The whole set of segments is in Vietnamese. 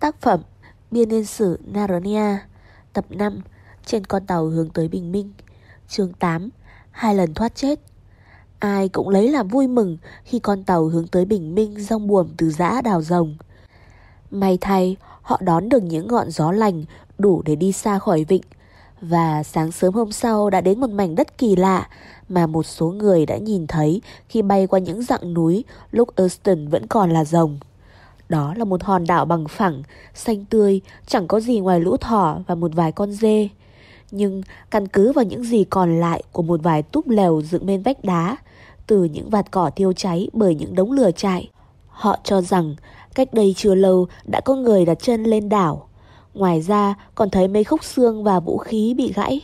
Tác phẩm Biên niên sử Narnia Tập 5 Trên con tàu hướng tới bình minh Chương 8 Hai lần thoát chết Ai cũng lấy làm vui mừng khi con tàu hướng tới bình minh rong buồm từ giã đào rồng. May thay, họ đón được những ngọn gió lành đủ để đi xa khỏi vịnh. Và sáng sớm hôm sau đã đến một mảnh đất kỳ lạ mà một số người đã nhìn thấy khi bay qua những dặng núi lúc Erston vẫn còn là rồng. Đó là một hòn đảo bằng phẳng, xanh tươi, chẳng có gì ngoài lũ thỏ và một vài con dê. Nhưng căn cứ vào những gì còn lại của một vài túp lều dựng bên vách đá, từ những vạt cỏ thiêu cháy bởi những đống lửa trại, họ cho rằng cách đây chưa lâu đã có người đặt chân lên đảo. Ngoài ra còn thấy mấy khúc xương và vũ khí bị gãy.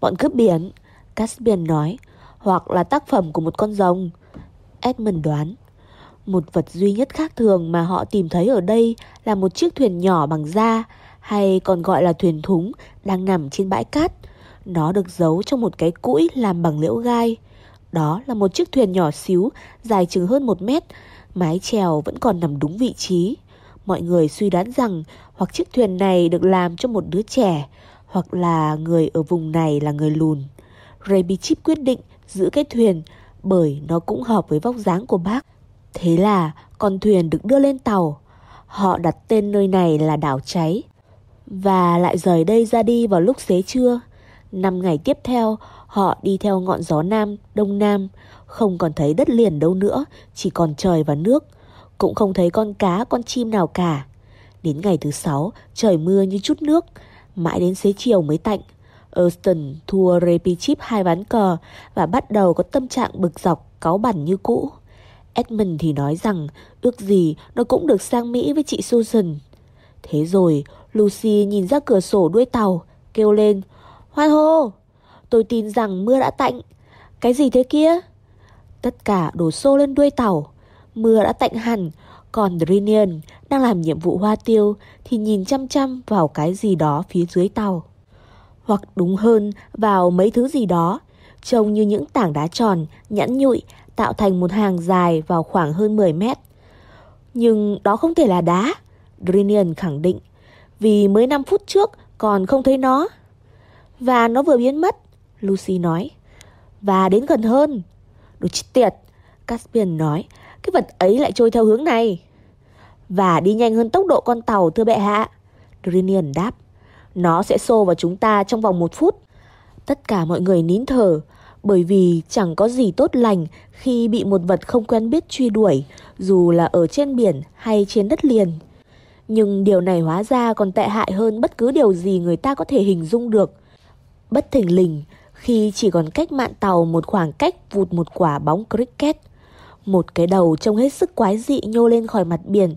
Bọn cướp biển, Caspian nói, hoặc là tác phẩm của một con rồng. Edmund đoán. Một vật duy nhất khác thường mà họ tìm thấy ở đây là một chiếc thuyền nhỏ bằng da, hay còn gọi là thuyền thúng, đang nằm trên bãi cát. Nó được giấu trong một cái cũi làm bằng liễu gai. Đó là một chiếc thuyền nhỏ xíu, dài chừng hơn một mét, mái chèo vẫn còn nằm đúng vị trí. Mọi người suy đoán rằng hoặc chiếc thuyền này được làm cho một đứa trẻ, hoặc là người ở vùng này là người lùn. Ray Bichip quyết định giữ cái thuyền bởi nó cũng hợp với vóc dáng của bác. Thế là con thuyền được đưa lên tàu. Họ đặt tên nơi này là đảo cháy. Và lại rời đây ra đi vào lúc xế trưa. Năm ngày tiếp theo, họ đi theo ngọn gió nam, đông nam, không còn thấy đất liền đâu nữa, chỉ còn trời và nước. Cũng không thấy con cá, con chim nào cả. Đến ngày thứ sáu, trời mưa như chút nước, mãi đến xế chiều mới tạnh. Austin thua Repichip hai ván cờ và bắt đầu có tâm trạng bực dọc, cáu bẩn như cũ. Edmund thì nói rằng ước gì nó cũng được sang Mỹ với chị Susan. Thế rồi Lucy nhìn ra cửa sổ đuôi tàu, kêu lên Hoan hô! Tôi tin rằng mưa đã tạnh. Cái gì thế kia? Tất cả đổ xô lên đuôi tàu. Mưa đã tạnh hẳn, còn Drinian đang làm nhiệm vụ hoa tiêu thì nhìn chăm chăm vào cái gì đó phía dưới tàu. Hoặc đúng hơn vào mấy thứ gì đó, trông như những tảng đá tròn, nhẵn nhụi tạo thành một hàng dài vào khoảng hơn 10 mét. Nhưng đó không thể là đá, Drinian khẳng định, vì mới 5 phút trước còn không thấy nó. Và nó vừa biến mất, Lucy nói. Và đến gần hơn. Đồ chết tiệt, Caspian nói, cái vật ấy lại trôi theo hướng này. Và đi nhanh hơn tốc độ con tàu thưa bệ hạ. Drinian đáp. Nó sẽ xô vào chúng ta trong vòng một phút. Tất cả mọi người nín thở, bởi vì chẳng có gì tốt lành khi bị một vật không quen biết truy đuổi, dù là ở trên biển hay trên đất liền. Nhưng điều này hóa ra còn tệ hại hơn bất cứ điều gì người ta có thể hình dung được. Bất thình lình, khi chỉ còn cách mạn tàu một khoảng cách vụt một quả bóng cricket. Một cái đầu trông hết sức quái dị nhô lên khỏi mặt biển.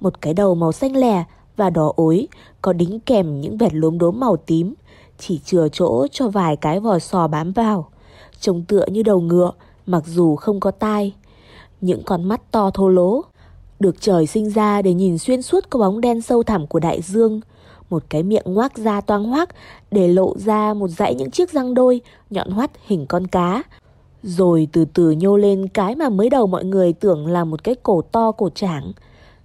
Một cái đầu màu xanh lè và đỏ ối, có đính kèm những vệt lốm đốm màu tím, chỉ chừa chỗ cho vài cái vò sò bám vào. Trông tựa như đầu ngựa, mặc dù không có tai. Những con mắt to thô lố, được trời sinh ra để nhìn xuyên suốt cái bóng đen sâu thẳm của đại dương. Một cái miệng ngoác ra toang hoác để lộ ra một dãy những chiếc răng đôi nhọn hoắt hình con cá. Rồi từ từ nhô lên cái mà mới đầu mọi người tưởng là một cái cổ to cổ trảng.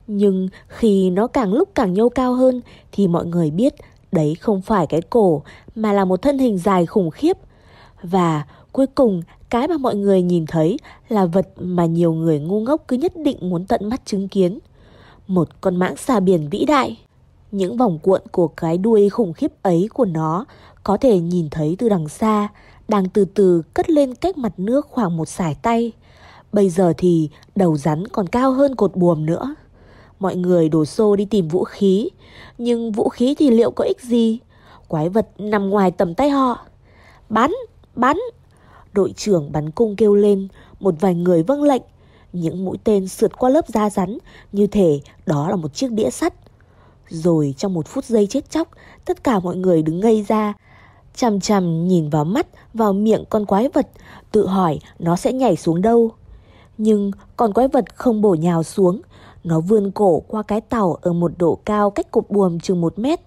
Nhưng khi nó càng lúc càng nhô cao hơn thì mọi người biết đấy không phải cái cổ mà là một thân hình dài khủng khiếp. Và cuối cùng cái mà mọi người nhìn thấy là vật mà nhiều người ngu ngốc cứ nhất định muốn tận mắt chứng kiến. Một con mãng xà biển vĩ đại. Những vòng cuộn của cái đuôi khủng khiếp ấy của nó có thể nhìn thấy từ đằng xa, đang từ từ cất lên cách mặt nước khoảng một sải tay. Bây giờ thì đầu rắn còn cao hơn cột buồm nữa. Mọi người đổ xô đi tìm vũ khí, nhưng vũ khí thì liệu có ích gì? Quái vật nằm ngoài tầm tay họ. Bắn, bắn! Đội trưởng bắn cung kêu lên, một vài người vâng lệnh. Những mũi tên sượt qua lớp da rắn, như thể đó là một chiếc đĩa sắt. Rồi trong một phút giây chết chóc, tất cả mọi người đứng ngây ra, chằm chằm nhìn vào mắt, vào miệng con quái vật, tự hỏi nó sẽ nhảy xuống đâu. Nhưng con quái vật không bổ nhào xuống, nó vươn cổ qua cái tàu ở một độ cao cách cột buồm chừng một mét.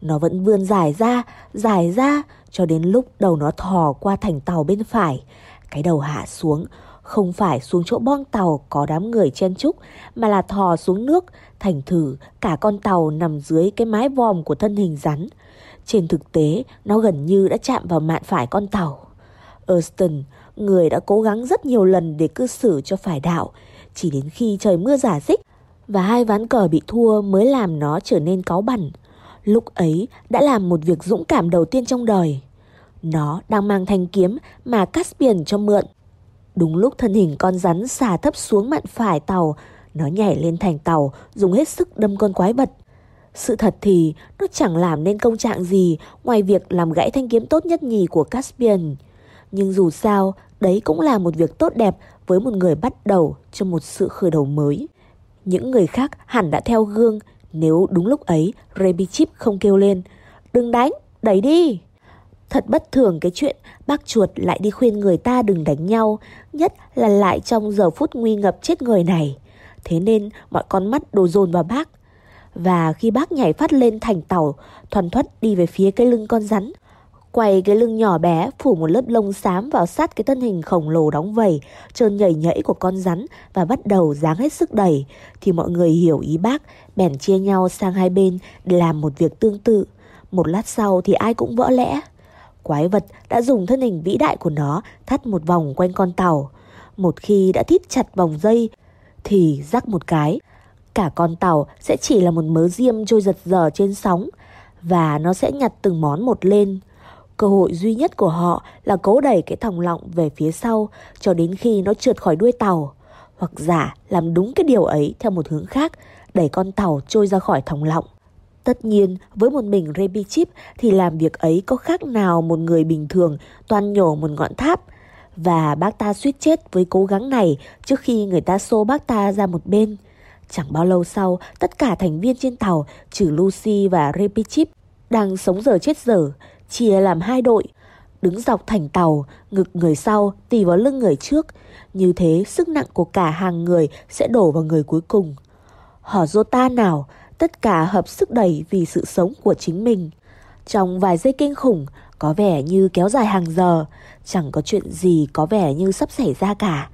Nó vẫn vươn dài ra, dài ra, cho đến lúc đầu nó thò qua thành tàu bên phải. Cái đầu hạ xuống, không phải xuống chỗ bong tàu có đám người chen chúc, mà là thò xuống nước, thành thử cả con tàu nằm dưới cái mái vòm của thân hình rắn. Trên thực tế, nó gần như đã chạm vào mạn phải con tàu. Erston, người đã cố gắng rất nhiều lần để cư xử cho phải đạo, chỉ đến khi trời mưa giả dích và hai ván cờ bị thua mới làm nó trở nên cáu bẩn. Lúc ấy đã làm một việc dũng cảm đầu tiên trong đời. Nó đang mang thanh kiếm mà Caspian cho mượn. Đúng lúc thân hình con rắn xà thấp xuống mạn phải tàu, nó nhảy lên thành tàu, dùng hết sức đâm con quái vật. Sự thật thì nó chẳng làm nên công trạng gì ngoài việc làm gãy thanh kiếm tốt nhất nhì của Caspian. Nhưng dù sao, đấy cũng là một việc tốt đẹp với một người bắt đầu cho một sự khởi đầu mới. Những người khác hẳn đã theo gương nếu đúng lúc ấy Rebichip không kêu lên Đừng đánh, đẩy đi. Thật bất thường cái chuyện bác chuột lại đi khuyên người ta đừng đánh nhau, nhất là lại trong giờ phút nguy ngập chết người này. Thế nên mọi con mắt đổ dồn vào bác. Và khi bác nhảy phát lên thành tàu, thoăn thoát đi về phía cái lưng con rắn, Quay cái lưng nhỏ bé phủ một lớp lông xám vào sát cái thân hình khổng lồ đóng vầy, trơn nhảy nhảy của con rắn và bắt đầu dáng hết sức đẩy. Thì mọi người hiểu ý bác, bèn chia nhau sang hai bên để làm một việc tương tự. Một lát sau thì ai cũng vỡ lẽ. Quái vật đã dùng thân hình vĩ đại của nó thắt một vòng quanh con tàu. Một khi đã thít chặt vòng dây thì rắc một cái. Cả con tàu sẽ chỉ là một mớ diêm trôi giật giở trên sóng và nó sẽ nhặt từng món một lên. Cơ hội duy nhất của họ là cố đẩy cái thòng lọng về phía sau cho đến khi nó trượt khỏi đuôi tàu. Hoặc giả làm đúng cái điều ấy theo một hướng khác, đẩy con tàu trôi ra khỏi thòng lọng. Tất nhiên, với một mình Rebi Chip thì làm việc ấy có khác nào một người bình thường toàn nhổ một ngọn tháp. Và bác ta suýt chết với cố gắng này trước khi người ta xô bác ta ra một bên. Chẳng bao lâu sau, tất cả thành viên trên tàu, trừ Lucy và Rebi Chip, đang sống giờ chết giờ, chia làm hai đội, đứng dọc thành tàu, ngực người sau tì vào lưng người trước. Như thế sức nặng của cả hàng người sẽ đổ vào người cuối cùng. họ dô ta nào, tất cả hợp sức đẩy vì sự sống của chính mình. Trong vài giây kinh khủng, có vẻ như kéo dài hàng giờ, chẳng có chuyện gì có vẻ như sắp xảy ra cả.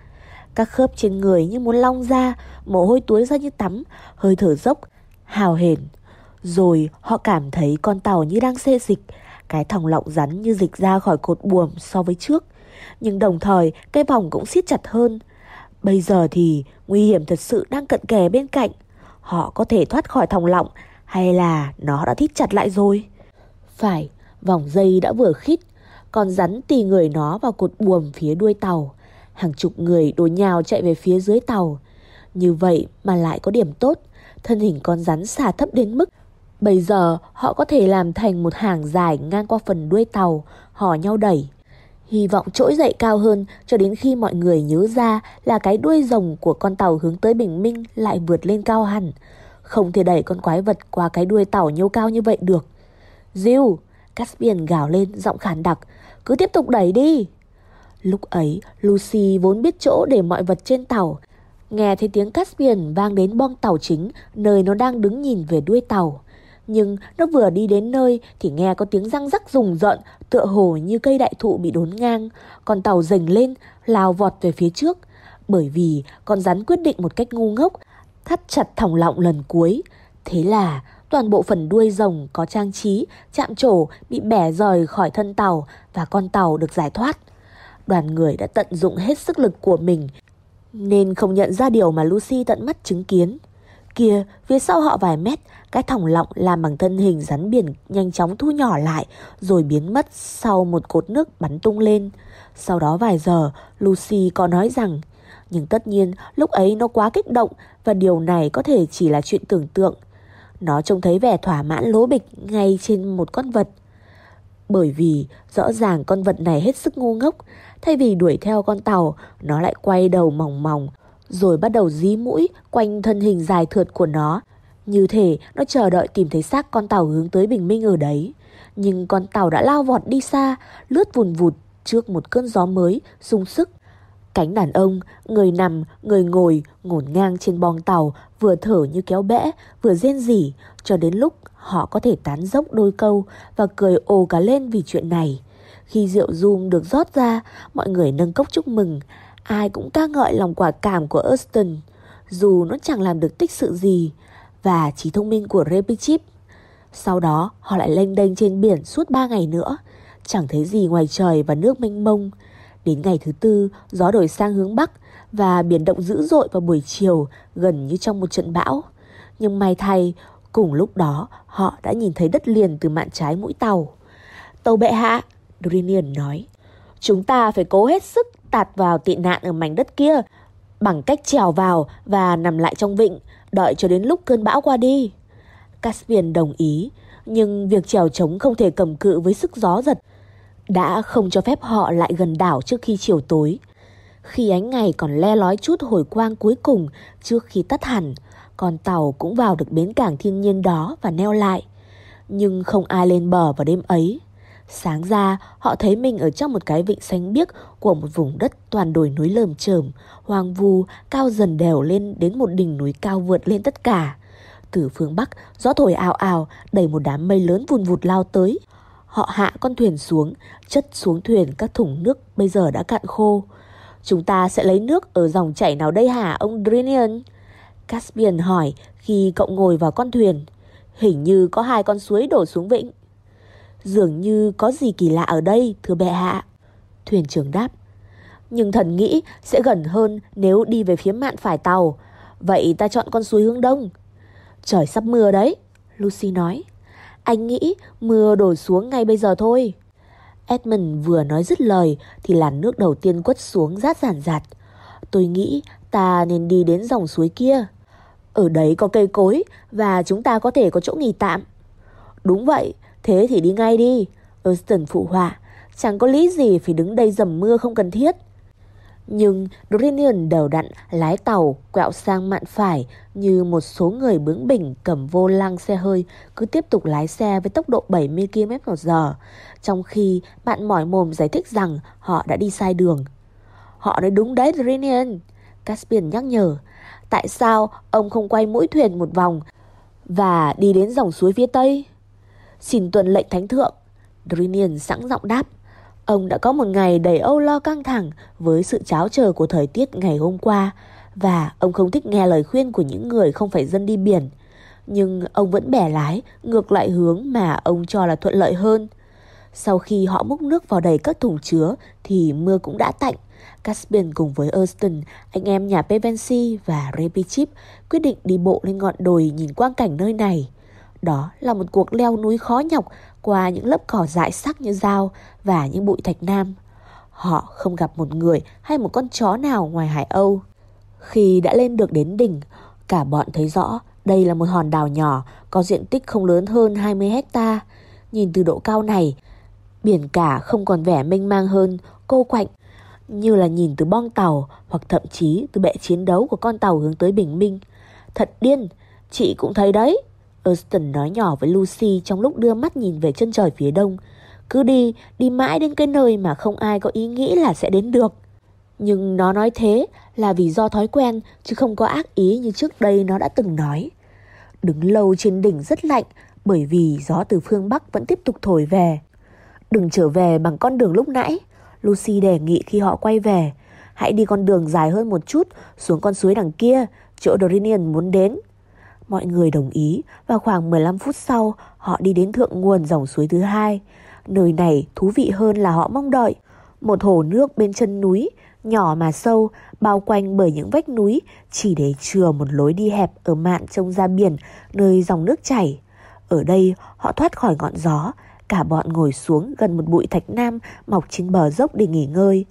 Các khớp trên người như muốn long ra, mồ hôi túi ra như tắm, hơi thở dốc, hào hển. Rồi họ cảm thấy con tàu như đang xê dịch, cái thòng lọng rắn như dịch ra khỏi cột buồm so với trước. Nhưng đồng thời cái vòng cũng siết chặt hơn. Bây giờ thì nguy hiểm thật sự đang cận kề bên cạnh. Họ có thể thoát khỏi thòng lọng hay là nó đã thít chặt lại rồi? Phải, vòng dây đã vừa khít. còn rắn tì người nó vào cột buồm phía đuôi tàu. Hàng chục người đổ nhào chạy về phía dưới tàu. Như vậy mà lại có điểm tốt. Thân hình con rắn xà thấp đến mức Bây giờ họ có thể làm thành một hàng dài ngang qua phần đuôi tàu, hò nhau đẩy. Hy vọng trỗi dậy cao hơn cho đến khi mọi người nhớ ra là cái đuôi rồng của con tàu hướng tới bình minh lại vượt lên cao hẳn. Không thể đẩy con quái vật qua cái đuôi tàu nhô cao như vậy được. Diêu! Caspian gào lên giọng khàn đặc. Cứ tiếp tục đẩy đi! Lúc ấy, Lucy vốn biết chỗ để mọi vật trên tàu. Nghe thấy tiếng Caspian vang đến bong tàu chính, nơi nó đang đứng nhìn về đuôi tàu. Nhưng nó vừa đi đến nơi thì nghe có tiếng răng rắc rùng rợn, tựa hồ như cây đại thụ bị đốn ngang. Con tàu rành lên, lao vọt về phía trước. Bởi vì con rắn quyết định một cách ngu ngốc, thắt chặt thòng lọng lần cuối. Thế là toàn bộ phần đuôi rồng có trang trí, chạm trổ bị bẻ rời khỏi thân tàu và con tàu được giải thoát. Đoàn người đã tận dụng hết sức lực của mình nên không nhận ra điều mà Lucy tận mắt chứng kiến. Kia, phía sau họ vài mét, cái thòng lọng làm bằng thân hình rắn biển nhanh chóng thu nhỏ lại rồi biến mất sau một cột nước bắn tung lên. Sau đó vài giờ, Lucy có nói rằng nhưng tất nhiên lúc ấy nó quá kích động và điều này có thể chỉ là chuyện tưởng tượng. Nó trông thấy vẻ thỏa mãn lố bịch ngay trên một con vật. Bởi vì rõ ràng con vật này hết sức ngu ngốc, thay vì đuổi theo con tàu, nó lại quay đầu mỏng mỏng, rồi bắt đầu dí mũi quanh thân hình dài thượt của nó như thể nó chờ đợi tìm thấy xác con tàu hướng tới bình minh ở đấy. Nhưng con tàu đã lao vọt đi xa, lướt vùn vụt trước một cơn gió mới, sung sức. Cánh đàn ông, người nằm, người ngồi, ngổn ngang trên bong tàu, vừa thở như kéo bẽ, vừa rên rỉ, cho đến lúc họ có thể tán dốc đôi câu và cười ồ cả lên vì chuyện này. Khi rượu rum được rót ra, mọi người nâng cốc chúc mừng. Ai cũng ca ngợi lòng quả cảm của Austin, dù nó chẳng làm được tích sự gì, và trí thông minh của Repichip. Sau đó, họ lại lênh đênh trên biển suốt 3 ngày nữa, chẳng thấy gì ngoài trời và nước mênh mông. Đến ngày thứ tư, gió đổi sang hướng Bắc và biển động dữ dội vào buổi chiều, gần như trong một trận bão. Nhưng may thay, cùng lúc đó họ đã nhìn thấy đất liền từ mạn trái mũi tàu. Tàu bệ hạ, Drinian nói. Chúng ta phải cố hết sức tạt vào tị nạn ở mảnh đất kia bằng cách trèo vào và nằm lại trong vịnh, đợi cho đến lúc cơn bão qua đi. Caspian đồng ý, nhưng việc trèo trống không thể cầm cự với sức gió giật, đã không cho phép họ lại gần đảo trước khi chiều tối. Khi ánh ngày còn le lói chút hồi quang cuối cùng trước khi tắt hẳn, con tàu cũng vào được bến cảng thiên nhiên đó và neo lại. Nhưng không ai lên bờ vào đêm ấy. Sáng ra, họ thấy mình ở trong một cái vịnh xanh biếc của một vùng đất toàn đồi núi lởm chởm, hoang vu, cao dần đèo lên đến một đỉnh núi cao vượt lên tất cả. Từ phương Bắc, gió thổi ào ào, đẩy một đám mây lớn vùn vụt lao tới. Họ hạ con thuyền xuống, chất xuống thuyền các thùng nước bây giờ đã cạn khô. Chúng ta sẽ lấy nước ở dòng chảy nào đây hả ông Drinian? Caspian hỏi khi cậu ngồi vào con thuyền. Hình như có hai con suối đổ xuống vịnh. Dường như có gì kỳ lạ ở đây, thưa bệ hạ. Thuyền trưởng đáp. Nhưng thần nghĩ sẽ gần hơn nếu đi về phía mạn phải tàu. Vậy ta chọn con suối hướng đông. Trời sắp mưa đấy, Lucy nói. Anh nghĩ mưa đổ xuống ngay bây giờ thôi. Edmund vừa nói dứt lời thì làn nước đầu tiên quất xuống rát giản rạt. Tôi nghĩ ta nên đi đến dòng suối kia. Ở đấy có cây cối và chúng ta có thể có chỗ nghỉ tạm. Đúng vậy, thế thì đi ngay đi. Austin phụ họa, chẳng có lý gì phải đứng đây dầm mưa không cần thiết. Nhưng Drinian đầu đặn lái tàu quẹo sang mạn phải như một số người bướng bỉnh cầm vô lăng xe hơi cứ tiếp tục lái xe với tốc độ 70 km h giờ, trong khi bạn mỏi mồm giải thích rằng họ đã đi sai đường. Họ nói đúng đấy Drinian, Caspian nhắc nhở. Tại sao ông không quay mũi thuyền một vòng và đi đến dòng suối phía tây? Xin tuân lệnh thánh thượng. Drinian sẵn giọng đáp. Ông đã có một ngày đầy âu lo căng thẳng với sự cháo chờ của thời tiết ngày hôm qua và ông không thích nghe lời khuyên của những người không phải dân đi biển. Nhưng ông vẫn bẻ lái ngược lại hướng mà ông cho là thuận lợi hơn. Sau khi họ múc nước vào đầy các thùng chứa thì mưa cũng đã tạnh. Caspian cùng với Austin, anh em nhà Pevensi và Repichip quyết định đi bộ lên ngọn đồi nhìn quang cảnh nơi này. Đó là một cuộc leo núi khó nhọc qua những lớp cỏ dại sắc như dao và những bụi thạch nam. Họ không gặp một người hay một con chó nào ngoài Hải Âu. Khi đã lên được đến đỉnh, cả bọn thấy rõ đây là một hòn đảo nhỏ có diện tích không lớn hơn 20 hecta. Nhìn từ độ cao này, biển cả không còn vẻ mênh mang hơn, cô quạnh, như là nhìn từ bong tàu hoặc thậm chí từ bệ chiến đấu của con tàu hướng tới bình minh. Thật điên, chị cũng thấy đấy. Austin nói nhỏ với Lucy trong lúc đưa mắt nhìn về chân trời phía đông. Cứ đi, đi mãi đến cái nơi mà không ai có ý nghĩ là sẽ đến được. Nhưng nó nói thế là vì do thói quen chứ không có ác ý như trước đây nó đã từng nói. Đứng lâu trên đỉnh rất lạnh bởi vì gió từ phương Bắc vẫn tiếp tục thổi về. Đừng trở về bằng con đường lúc nãy. Lucy đề nghị khi họ quay về. Hãy đi con đường dài hơn một chút xuống con suối đằng kia, chỗ Dorinian muốn đến. Mọi người đồng ý và khoảng 15 phút sau họ đi đến thượng nguồn dòng suối thứ hai. Nơi này thú vị hơn là họ mong đợi. Một hồ nước bên chân núi, nhỏ mà sâu, bao quanh bởi những vách núi chỉ để chừa một lối đi hẹp ở mạn trông ra biển nơi dòng nước chảy. Ở đây họ thoát khỏi ngọn gió, cả bọn ngồi xuống gần một bụi thạch nam mọc trên bờ dốc để nghỉ ngơi.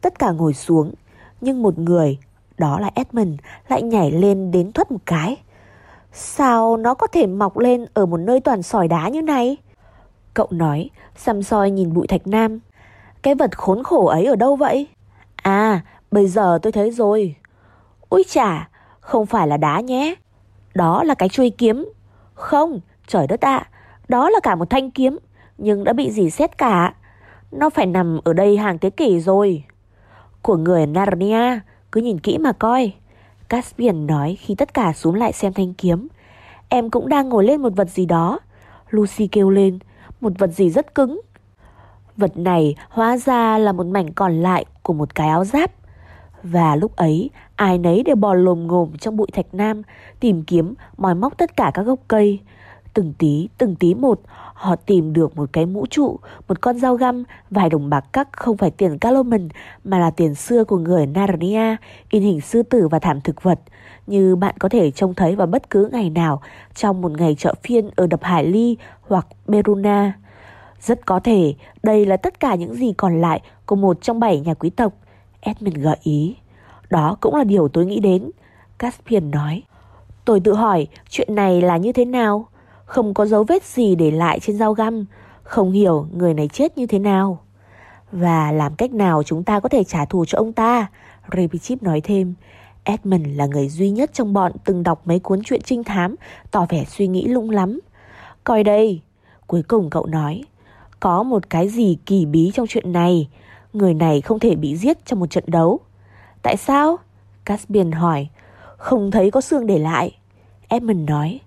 Tất cả ngồi xuống, nhưng một người, đó là Edmund, lại nhảy lên đến thoát một cái. Sao nó có thể mọc lên ở một nơi toàn sỏi đá như này? Cậu nói, xăm soi nhìn bụi thạch nam. Cái vật khốn khổ ấy ở đâu vậy? À, bây giờ tôi thấy rồi. Úi chà, không phải là đá nhé. Đó là cái chuôi kiếm. Không, trời đất ạ, đó là cả một thanh kiếm, nhưng đã bị dì xét cả. Nó phải nằm ở đây hàng thế kỷ rồi. Của người Narnia, cứ nhìn kỹ mà coi. Caspian nói khi tất cả xuống lại xem thanh kiếm. Em cũng đang ngồi lên một vật gì đó. Lucy kêu lên, một vật gì rất cứng. Vật này hóa ra là một mảnh còn lại của một cái áo giáp. Và lúc ấy, ai nấy đều bò lồm ngồm trong bụi thạch nam, tìm kiếm, mòi móc tất cả các gốc cây. Từng tí, từng tí một, họ tìm được một cái mũ trụ, một con dao găm, vài đồng bạc cắc không phải tiền Caloman mà là tiền xưa của người Narnia, in hình sư tử và thảm thực vật, như bạn có thể trông thấy vào bất cứ ngày nào trong một ngày chợ phiên ở đập Hải Ly hoặc Beruna. Rất có thể đây là tất cả những gì còn lại của một trong bảy nhà quý tộc, Edmund gợi ý. Đó cũng là điều tôi nghĩ đến, Caspian nói. Tôi tự hỏi chuyện này là như thế nào? Không có dấu vết gì để lại trên dao găm, không hiểu người này chết như thế nào. Và làm cách nào chúng ta có thể trả thù cho ông ta? Repichip nói thêm. Edmund là người duy nhất trong bọn từng đọc mấy cuốn truyện trinh thám, tỏ vẻ suy nghĩ lung lắm. Coi đây, cuối cùng cậu nói, có một cái gì kỳ bí trong chuyện này. Người này không thể bị giết trong một trận đấu. Tại sao? Caspian hỏi. Không thấy có xương để lại. Edmund nói.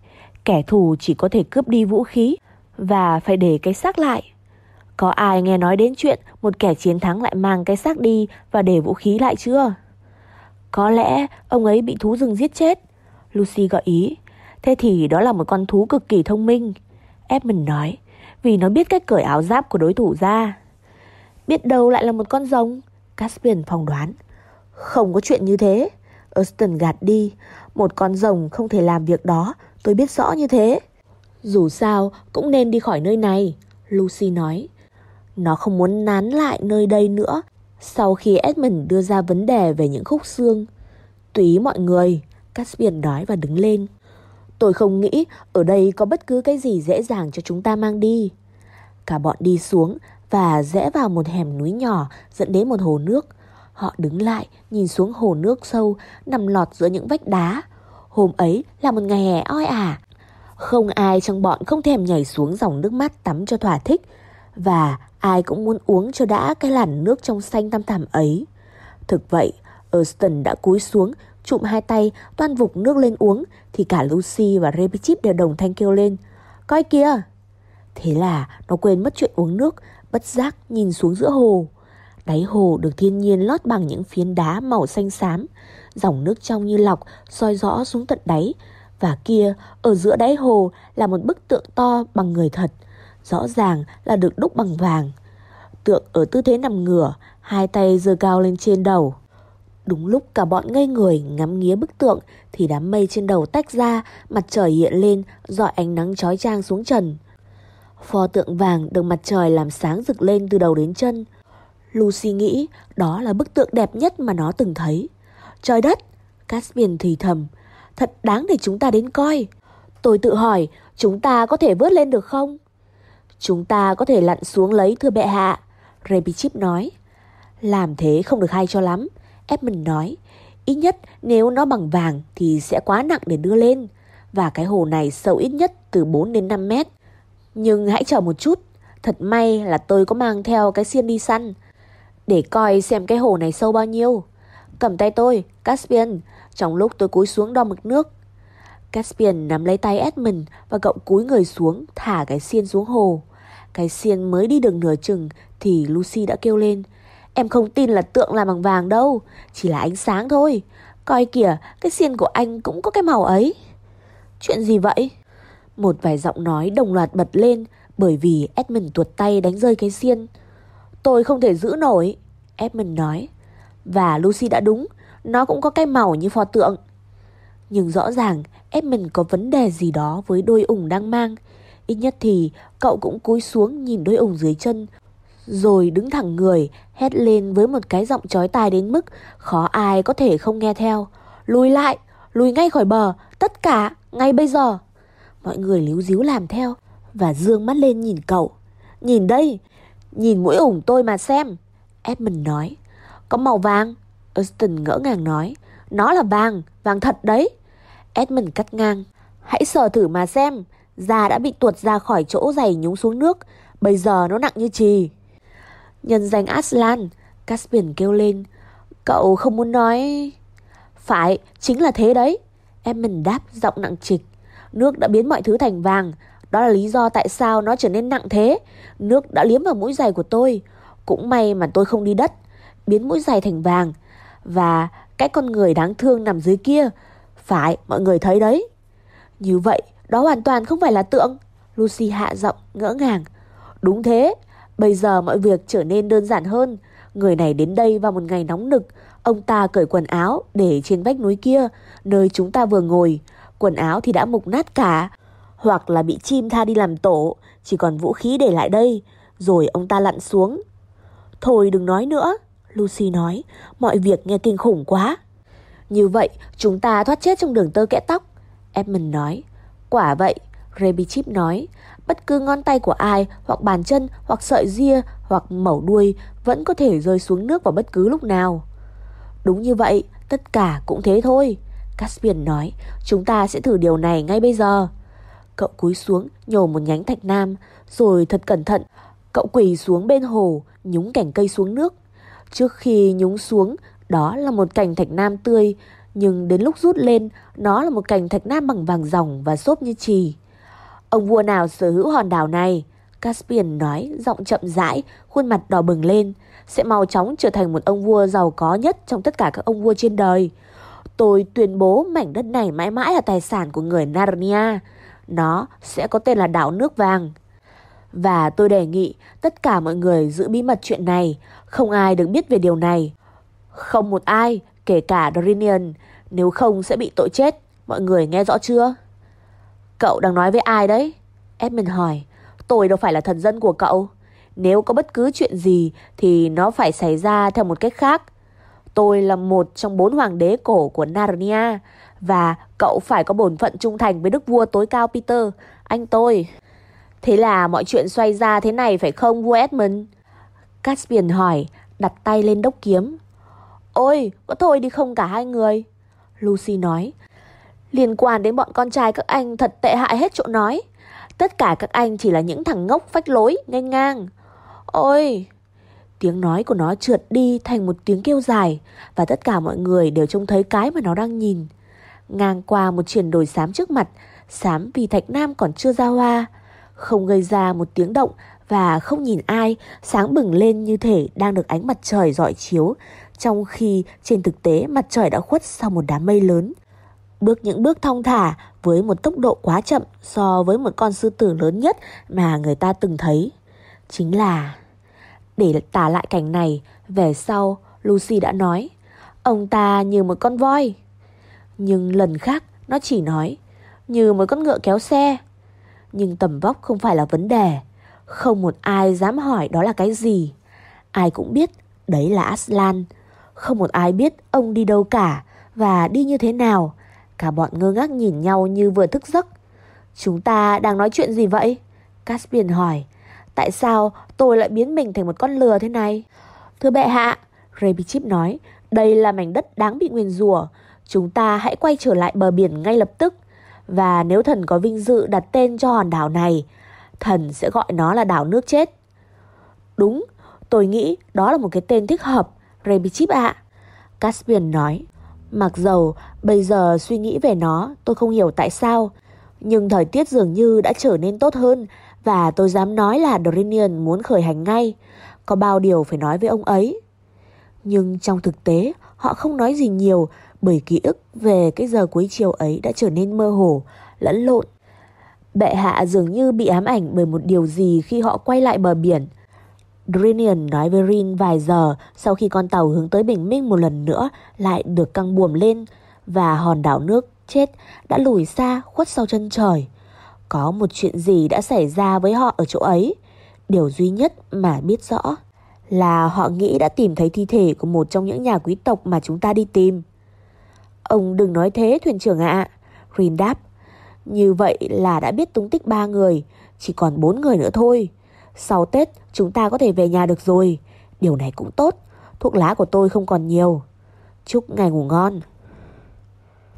Kẻ thù chỉ có thể cướp đi vũ khí và phải để cái xác lại. Có ai nghe nói đến chuyện một kẻ chiến thắng lại mang cái xác đi và để vũ khí lại chưa? Có lẽ ông ấy bị thú rừng giết chết. Lucy gợi ý. Thế thì đó là một con thú cực kỳ thông minh. Edmund nói vì nó biết cách cởi áo giáp của đối thủ ra. Biết đâu lại là một con rồng, Caspian phỏng đoán. Không có chuyện như thế. Austin gạt đi. Một con rồng không thể làm việc đó, tôi biết rõ như thế. Dù sao, cũng nên đi khỏi nơi này, Lucy nói. Nó không muốn nán lại nơi đây nữa sau khi Edmund đưa ra vấn đề về những khúc xương. Tùy mọi người, Caspian nói và đứng lên. Tôi không nghĩ ở đây có bất cứ cái gì dễ dàng cho chúng ta mang đi. Cả bọn đi xuống và rẽ vào một hẻm núi nhỏ dẫn đến một hồ nước. Họ đứng lại nhìn xuống hồ nước sâu nằm lọt giữa những vách đá. Hôm ấy là một ngày hè oi ả. Không ai trong bọn không thèm nhảy xuống dòng nước mát tắm cho thỏa thích. Và ai cũng muốn uống cho đã cái làn nước trong xanh tăm thẳm ấy. Thực vậy, Erston đã cúi xuống chụm hai tay toan vục nước lên uống Thì cả Lucy và Rebichip đều đồng thanh kêu lên Coi kìa Thế là nó quên mất chuyện uống nước Bất giác nhìn xuống giữa hồ Đáy hồ được thiên nhiên lót bằng những phiến đá màu xanh xám. Dòng nước trong như lọc soi rõ xuống tận đáy. Và kia ở giữa đáy hồ là một bức tượng to bằng người thật. Rõ ràng là được đúc bằng vàng. Tượng ở tư thế nằm ngửa Hai tay giơ cao lên trên đầu. Đúng lúc cả bọn ngây người ngắm nghía bức tượng thì đám mây trên đầu tách ra, mặt trời hiện lên, dọi ánh nắng chói chang xuống trần. Pho tượng vàng được mặt trời làm sáng rực lên từ đầu đến chân. Lucy nghĩ đó là bức tượng đẹp nhất mà nó từng thấy. Trời đất! Caspian thì thầm. Thật đáng để chúng ta đến coi. Tôi tự hỏi, chúng ta có thể vớt lên được không? Chúng ta có thể lặn xuống lấy thưa bệ hạ. Rebichip nói. Làm thế không được hay cho lắm. Edmund nói, ít nhất nếu nó bằng vàng thì sẽ quá nặng để đưa lên. Và cái hồ này sâu ít nhất từ 4 đến 5 mét. Nhưng hãy chờ một chút, thật may là tôi có mang theo cái xiên đi săn. Để coi xem cái hồ này sâu bao nhiêu. Cầm tay tôi, Caspian, trong lúc tôi cúi xuống đo mực nước. Caspian nắm lấy tay Edmund và cậu cúi người xuống thả cái xiên xuống hồ. Cái xiên mới đi được nửa chừng thì Lucy đã kêu lên. Em không tin là tượng làm bằng vàng đâu Chỉ là ánh sáng thôi Coi kìa cái xiên của anh cũng có cái màu ấy Chuyện gì vậy? Một vài giọng nói đồng loạt bật lên Bởi vì Edmund tuột tay đánh rơi cái xiên Tôi không thể giữ nổi Edmund nói Và Lucy đã đúng Nó cũng có cái màu như pho tượng Nhưng rõ ràng Edmund có vấn đề gì đó với đôi ủng đang mang Ít nhất thì cậu cũng cúi xuống nhìn đôi ủng dưới chân rồi đứng thẳng người, hét lên với một cái giọng chói tai đến mức khó ai có thể không nghe theo. Lùi lại, lùi ngay khỏi bờ, tất cả, ngay bây giờ. Mọi người líu díu làm theo và dương mắt lên nhìn cậu. Nhìn đây, nhìn mũi ủng tôi mà xem. Edmund nói. Có màu vàng. Austin ngỡ ngàng nói. Nó là vàng, vàng thật đấy. Edmund cắt ngang. Hãy sờ thử mà xem. Da đã bị tuột ra khỏi chỗ giày nhúng xuống nước. Bây giờ nó nặng như trì. Nhân danh Aslan, Caspian kêu lên. Cậu không muốn nói... Phải, chính là thế đấy. Edmund đáp giọng nặng trịch. Nước đã biến mọi thứ thành vàng. Đó là lý do tại sao nó trở nên nặng thế. Nước đã liếm vào mũi giày của tôi. Cũng may mà tôi không đi đất. Biến mũi giày thành vàng. Và cái con người đáng thương nằm dưới kia. Phải, mọi người thấy đấy. Như vậy, đó hoàn toàn không phải là tượng. Lucy hạ giọng, ngỡ ngàng. Đúng thế, bây giờ mọi việc trở nên đơn giản hơn. Người này đến đây vào một ngày nóng nực. Ông ta cởi quần áo để trên vách núi kia, nơi chúng ta vừa ngồi. Quần áo thì đã mục nát cả. Hoặc là bị chim tha đi làm tổ, chỉ còn vũ khí để lại đây. Rồi ông ta lặn xuống. Thôi đừng nói nữa, Lucy nói. Mọi việc nghe kinh khủng quá. Như vậy, chúng ta thoát chết trong đường tơ kẽ tóc. Edmund nói. Quả vậy, Rebichip Chip nói. Bất cứ ngón tay của ai, hoặc bàn chân, hoặc sợi ria, hoặc mẩu đuôi vẫn có thể rơi xuống nước vào bất cứ lúc nào. Đúng như vậy, tất cả cũng thế thôi. Caspian nói, chúng ta sẽ thử điều này ngay bây giờ. Cậu cúi xuống, nhổ một nhánh thạch nam, rồi thật cẩn thận, cậu quỳ xuống bên hồ, nhúng cành cây xuống nước. Trước khi nhúng xuống, đó là một cành thạch nam tươi, nhưng đến lúc rút lên, nó là một cành thạch nam bằng vàng ròng và xốp như trì. Ông vua nào sở hữu hòn đảo này? Caspian nói, giọng chậm rãi, khuôn mặt đỏ bừng lên, sẽ mau chóng trở thành một ông vua giàu có nhất trong tất cả các ông vua trên đời. Tôi tuyên bố mảnh đất này mãi mãi là tài sản của người Narnia. Nó sẽ có tên là đảo nước vàng. Và tôi đề nghị tất cả mọi người giữ bí mật chuyện này, không ai được biết về điều này. Không một ai, kể cả Dorinian, nếu không sẽ bị tội chết. Mọi người nghe rõ chưa? Cậu đang nói với ai đấy? Edmund hỏi. Tôi đâu phải là thần dân của cậu. Nếu có bất cứ chuyện gì thì nó phải xảy ra theo một cách khác. Tôi là một trong bốn hoàng đế cổ của Narnia và cậu phải có bổn phận trung thành với đức vua tối cao Peter, anh tôi. Thế là mọi chuyện xoay ra thế này phải không vua Edmund? Caspian hỏi, đặt tay lên đốc kiếm. Ôi, có thôi đi không cả hai người. Lucy nói, liên quan đến bọn con trai các anh thật tệ hại hết chỗ nói. Tất cả các anh chỉ là những thằng ngốc phách lối, ngang ngang. Ôi! Tiếng nói của nó trượt đi thành một tiếng kêu dài và tất cả mọi người đều trông thấy cái mà nó đang nhìn. Ngang qua một triển đồi xám trước mặt, xám vì thạch nam còn chưa ra hoa. Không gây ra một tiếng động và không nhìn ai, sáng bừng lên như thể đang được ánh mặt trời dọi chiếu, trong khi trên thực tế mặt trời đã khuất sau một đám mây lớn. Bước những bước thong thả với một tốc độ quá chậm so với một con sư tử lớn nhất mà người ta từng thấy. Chính là... Để tả lại cảnh này, về sau Lucy đã nói Ông ta như một con voi nhưng lần khác nó chỉ nói Như một con ngựa kéo xe. Nhưng tầm vóc không phải là vấn đề. Không một ai dám hỏi đó là cái gì. Ai cũng biết đấy là Aslan. Không một ai biết ông đi đâu cả Và đi như thế nào. Cả bọn ngơ ngác nhìn nhau như vừa thức giấc. Chúng ta đang nói chuyện gì vậy? Caspian hỏi. Tại sao tôi lại biến mình thành một con lừa thế này? Thưa bệ hạ, Rebichip nói, đây là mảnh đất đáng bị nguyền rủa. Chúng ta hãy quay trở lại bờ biển ngay lập tức. Và nếu thần có vinh dự đặt tên cho hòn đảo này, thần sẽ gọi nó là đảo nước chết. Đúng, tôi nghĩ đó là một cái tên thích hợp, Rebichip Chip ạ. Caspian nói, mặc dầu bây giờ suy nghĩ về nó tôi không hiểu tại sao, nhưng thời tiết dường như đã trở nên tốt hơn và tôi dám nói là Dorinian muốn khởi hành ngay. Có bao điều phải nói với ông ấy. Nhưng trong thực tế, họ không nói gì nhiều bởi ký ức về cái giờ cuối chiều ấy đã trở nên mơ hồ, lẫn lộn. Bệ hạ dường như bị ám ảnh bởi một điều gì khi họ quay lại bờ biển. Drinian nói với Rin vài giờ sau khi con tàu hướng tới bình minh một lần nữa lại được căng buồm lên và hòn đảo nước chết đã lùi xa khuất sau chân trời. Có một chuyện gì đã xảy ra với họ ở chỗ ấy. Điều duy nhất mà biết rõ là họ nghĩ đã tìm thấy thi thể của một trong những nhà quý tộc mà chúng ta đi tìm. Ông đừng nói thế thuyền trưởng ạ. À. Rin đáp. Như vậy là đã biết tung tích ba người, chỉ còn bốn người nữa thôi. Sau Tết chúng ta có thể về nhà được rồi. Điều này cũng tốt, thuốc lá của tôi không còn nhiều. Chúc ngài ngủ ngon.